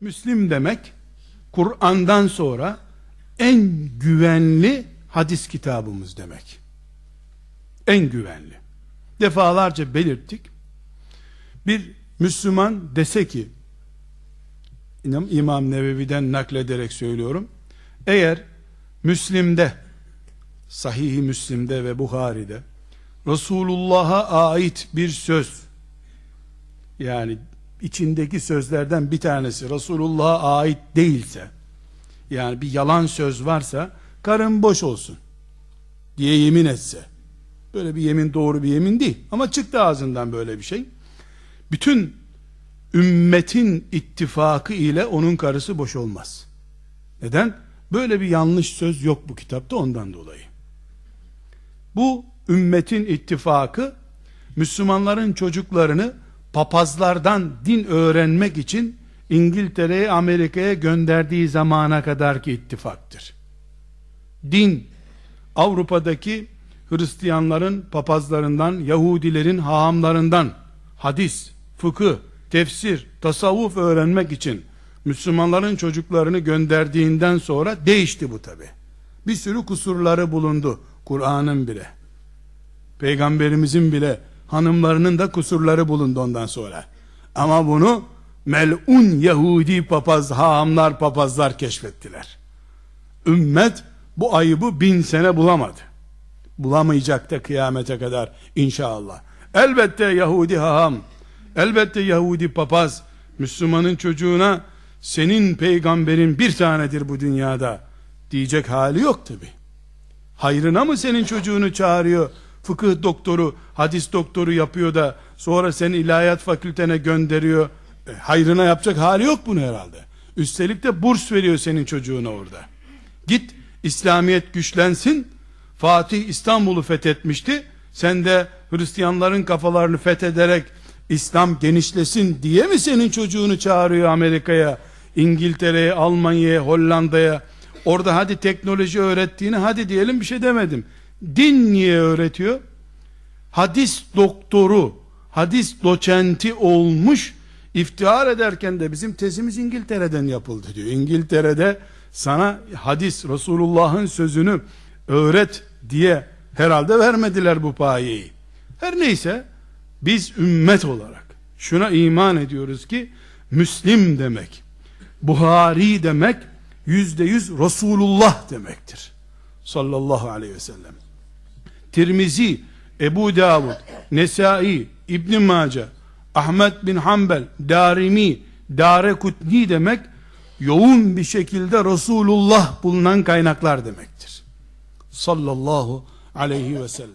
Müslim demek Kur'an'dan sonra en güvenli hadis kitabımız demek. En güvenli. Defalarca belirttik. Bir Müslüman dese ki İmam Nevevi'den naklederek söylüyorum. Eğer Müslim'de Sahih-i Müslim'de ve Buhari'de Resulullah'a ait bir söz yani içindeki sözlerden bir tanesi Resulullah'a ait değilse yani bir yalan söz varsa karın boş olsun diye yemin etse. Böyle bir yemin doğru bir yemin değil. Ama çıktı ağzından böyle bir şey. Bütün ümmetin ittifakı ile onun karısı boş olmaz. Neden? böyle bir yanlış söz yok bu kitapta ondan dolayı. Bu ümmetin ittifakı Müslümanların çocuklarını papazlardan din öğrenmek için İngiltere'ye Amerika'ya gönderdiği zamana kadarki ittifaktır. Din Avrupa'daki Hristiyanların papazlarından, Yahudilerin hahamlarından hadis, fıkıh, tefsir, tasavvuf öğrenmek için Müslümanların çocuklarını gönderdiğinden sonra değişti bu tabi. Bir sürü kusurları bulundu Kur'an'ın bile. Peygamberimizin bile hanımlarının da kusurları bulundu ondan sonra. Ama bunu melun Yahudi papaz, haamlar papazlar keşfettiler. Ümmet bu ayıbı bin sene bulamadı. Bulamayacak da kıyamete kadar inşallah. Elbette Yahudi haham, elbette Yahudi papaz, Müslümanın çocuğuna senin peygamberin bir tanedir bu dünyada diyecek hali yok tabi. Hayrına mı senin çocuğunu çağırıyor? Fıkıh doktoru, hadis doktoru yapıyor da sonra seni ilahiyat fakültene gönderiyor. E, hayrına yapacak hali yok bunu herhalde. Üstelik de burs veriyor senin çocuğuna orada. Git İslamiyet güçlensin. Fatih İstanbul'u fethetmişti. Sen de Hristiyanların kafalarını fethederek İslam genişlesin diye mi senin çocuğunu çağırıyor Amerika'ya, İngiltere'ye, Almanya'ya, Hollanda'ya? Orada hadi teknoloji öğrettiğini hadi diyelim bir şey demedim. Din niye öğretiyor? Hadis doktoru, hadis doçenti olmuş iftihar ederken de bizim tezimiz İngiltere'den yapıldı diyor. İngiltere'de sana hadis Resulullah'ın sözünü öğret diye herhalde vermediler bu payeyi. Her neyse biz ümmet olarak şuna iman ediyoruz ki Müslim demek, Buhari demek yüzde yüz Resulullah demektir. Sallallahu aleyhi ve sellem. Tirmizi, Ebu Davud, Nesai, İbn Mace, Ahmet bin Hanbel, Darimi, Dare Kutni demek yoğun bir şekilde Resulullah bulunan kaynaklar demektir. Sallallahu aleyhi ve sellem.